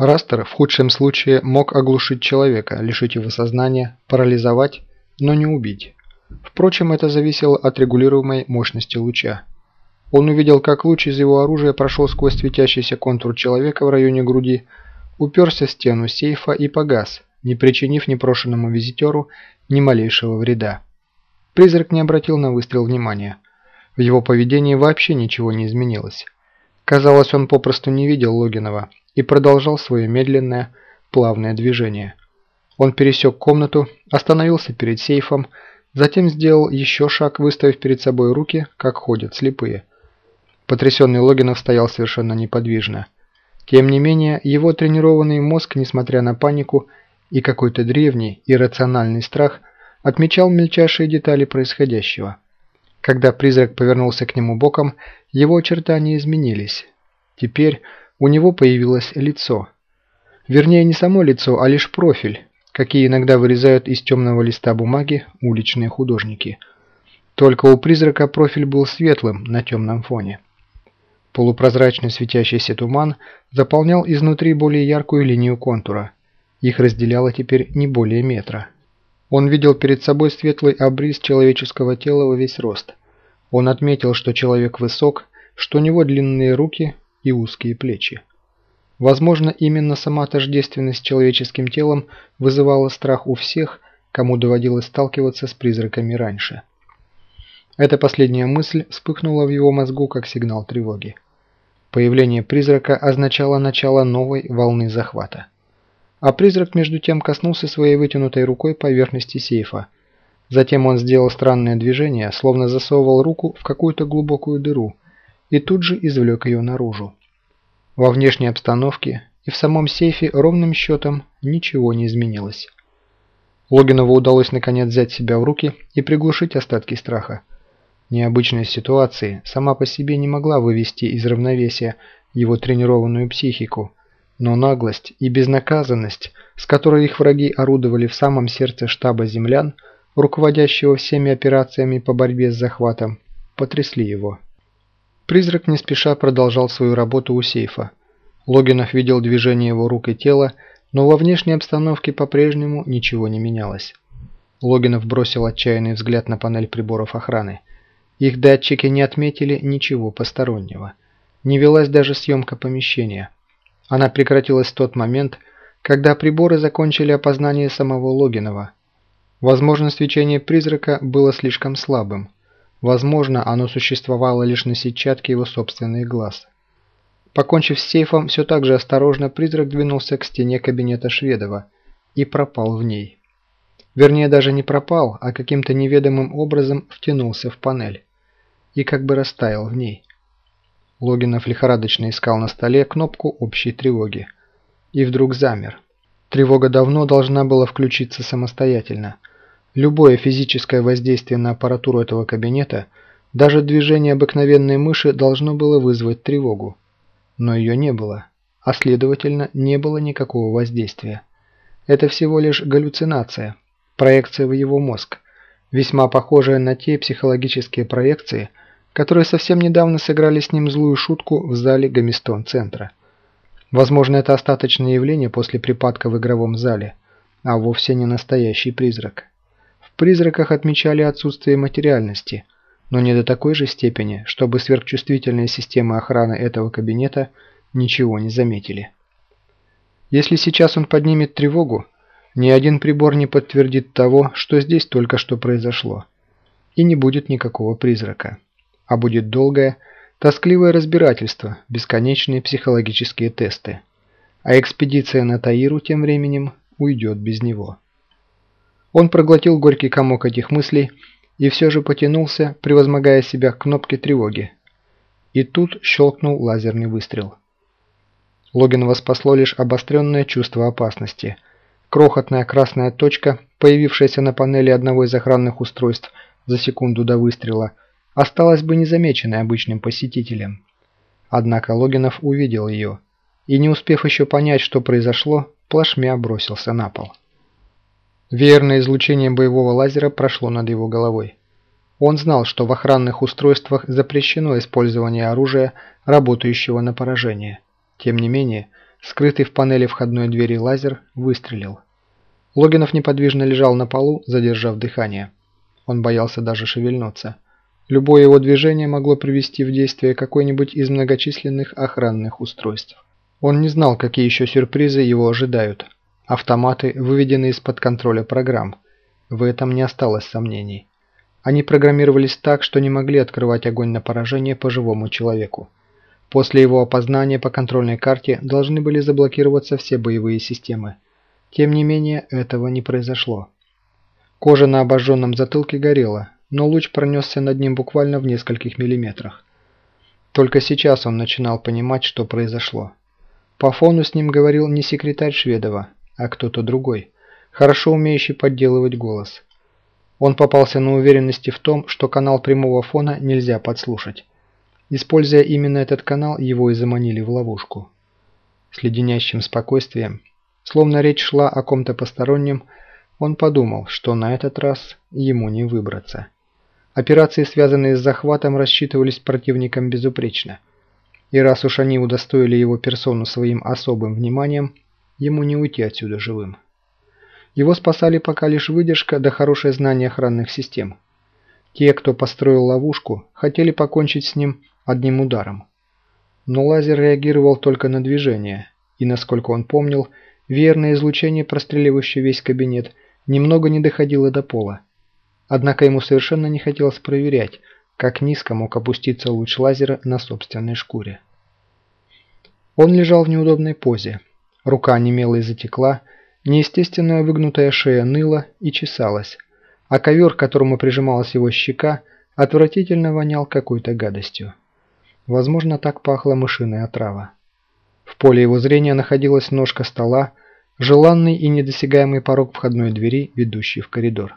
Растер в худшем случае мог оглушить человека, лишить его сознания, парализовать, но не убить. Впрочем, это зависело от регулируемой мощности луча. Он увидел, как луч из его оружия прошел сквозь светящийся контур человека в районе груди, уперся в стену сейфа и погас, не причинив непрошенному визитеру ни малейшего вреда. Призрак не обратил на выстрел внимания. В его поведении вообще ничего не изменилось. Казалось, он попросту не видел Логинова и продолжал свое медленное, плавное движение. Он пересек комнату, остановился перед сейфом, затем сделал еще шаг, выставив перед собой руки, как ходят слепые. Потрясенный Логинов стоял совершенно неподвижно. Тем не менее, его тренированный мозг, несмотря на панику и какой-то древний, иррациональный страх, отмечал мельчайшие детали происходящего. Когда призрак повернулся к нему боком, его очертания изменились. Теперь у него появилось лицо. Вернее, не само лицо, а лишь профиль, какие иногда вырезают из темного листа бумаги уличные художники. Только у призрака профиль был светлым на темном фоне. Полупрозрачный светящийся туман заполнял изнутри более яркую линию контура. Их разделяло теперь не более метра. Он видел перед собой светлый обрис человеческого тела во весь рост. Он отметил, что человек высок, что у него длинные руки и узкие плечи. Возможно, именно сама тождественность с человеческим телом вызывала страх у всех, кому доводилось сталкиваться с призраками раньше. Эта последняя мысль вспыхнула в его мозгу как сигнал тревоги. Появление призрака означало начало новой волны захвата. А призрак между тем коснулся своей вытянутой рукой поверхности сейфа. Затем он сделал странное движение, словно засовывал руку в какую-то глубокую дыру, и тут же извлек ее наружу. Во внешней обстановке и в самом сейфе ровным счетом ничего не изменилось. Логинову удалось наконец взять себя в руки и приглушить остатки страха. Необычная ситуация сама по себе не могла вывести из равновесия его тренированную психику, но наглость и безнаказанность, с которой их враги орудовали в самом сердце штаба землян, руководящего всеми операциями по борьбе с захватом, потрясли его. Призрак не спеша продолжал свою работу у сейфа. Логинов видел движение его рук и тела, но во внешней обстановке по-прежнему ничего не менялось. Логинов бросил отчаянный взгляд на панель приборов охраны. Их датчики не отметили ничего постороннего. Не велась даже съемка помещения. Она прекратилась в тот момент, когда приборы закончили опознание самого Логинова. Возможно, свечение призрака было слишком слабым. Возможно, оно существовало лишь на сетчатке его собственных глаз. Покончив с сейфом, все так же осторожно призрак двинулся к стене кабинета Шведова и пропал в ней. Вернее, даже не пропал, а каким-то неведомым образом втянулся в панель и как бы растаял в ней. Логинов лихорадочно искал на столе кнопку общей тревоги. И вдруг замер. Тревога давно должна была включиться самостоятельно. Любое физическое воздействие на аппаратуру этого кабинета, даже движение обыкновенной мыши должно было вызвать тревогу. Но ее не было, а следовательно не было никакого воздействия. Это всего лишь галлюцинация, проекция в его мозг, весьма похожая на те психологические проекции, которые совсем недавно сыграли с ним злую шутку в зале Гамистон-центра. Возможно, это остаточное явление после припадка в игровом зале, а вовсе не настоящий призрак. Призраках отмечали отсутствие материальности, но не до такой же степени, чтобы сверхчувствительные системы охраны этого кабинета ничего не заметили. Если сейчас он поднимет тревогу, ни один прибор не подтвердит того, что здесь только что произошло. И не будет никакого призрака а будет долгое, тоскливое разбирательство, бесконечные психологические тесты. А экспедиция на Таиру тем временем уйдет без него. Он проглотил горький комок этих мыслей и все же потянулся, превозмогая себя к кнопке тревоги. И тут щелкнул лазерный выстрел. Логинова спасло лишь обостренное чувство опасности. Крохотная красная точка, появившаяся на панели одного из охранных устройств за секунду до выстрела – осталась бы незамеченной обычным посетителем. Однако Логинов увидел ее и, не успев еще понять, что произошло, плашмя бросился на пол. Веерное излучение боевого лазера прошло над его головой. Он знал, что в охранных устройствах запрещено использование оружия, работающего на поражение. Тем не менее, скрытый в панели входной двери лазер выстрелил. Логинов неподвижно лежал на полу, задержав дыхание. Он боялся даже шевельнуться. Любое его движение могло привести в действие какой-нибудь из многочисленных охранных устройств. Он не знал, какие еще сюрпризы его ожидают. Автоматы выведены из-под контроля программ. В этом не осталось сомнений. Они программировались так, что не могли открывать огонь на поражение по живому человеку. После его опознания по контрольной карте должны были заблокироваться все боевые системы. Тем не менее, этого не произошло. Кожа на обожженном затылке горела, но луч пронесся над ним буквально в нескольких миллиметрах. Только сейчас он начинал понимать, что произошло. По фону с ним говорил не секретарь Шведова, а кто-то другой, хорошо умеющий подделывать голос. Он попался на уверенности в том, что канал прямого фона нельзя подслушать. Используя именно этот канал, его и заманили в ловушку. С леденящим спокойствием, словно речь шла о ком-то постороннем, он подумал, что на этот раз ему не выбраться. Операции, связанные с захватом, рассчитывались противником безупречно. И раз уж они удостоили его персону своим особым вниманием, ему не уйти отсюда живым. Его спасали пока лишь выдержка да хорошее знание охранных систем. Те, кто построил ловушку, хотели покончить с ним одним ударом. Но лазер реагировал только на движение, и, насколько он помнил, верное излучение, простреливающее весь кабинет, немного не доходило до пола. Однако ему совершенно не хотелось проверять, как низко мог опуститься луч лазера на собственной шкуре. Он лежал в неудобной позе. Рука немела и затекла, неестественная выгнутая шея ныла и чесалась, а ковер, к которому прижималась его щека, отвратительно вонял какой-то гадостью. Возможно, так пахла мышиная отрава. В поле его зрения находилась ножка стола, желанный и недосягаемый порог входной двери, ведущий в коридор.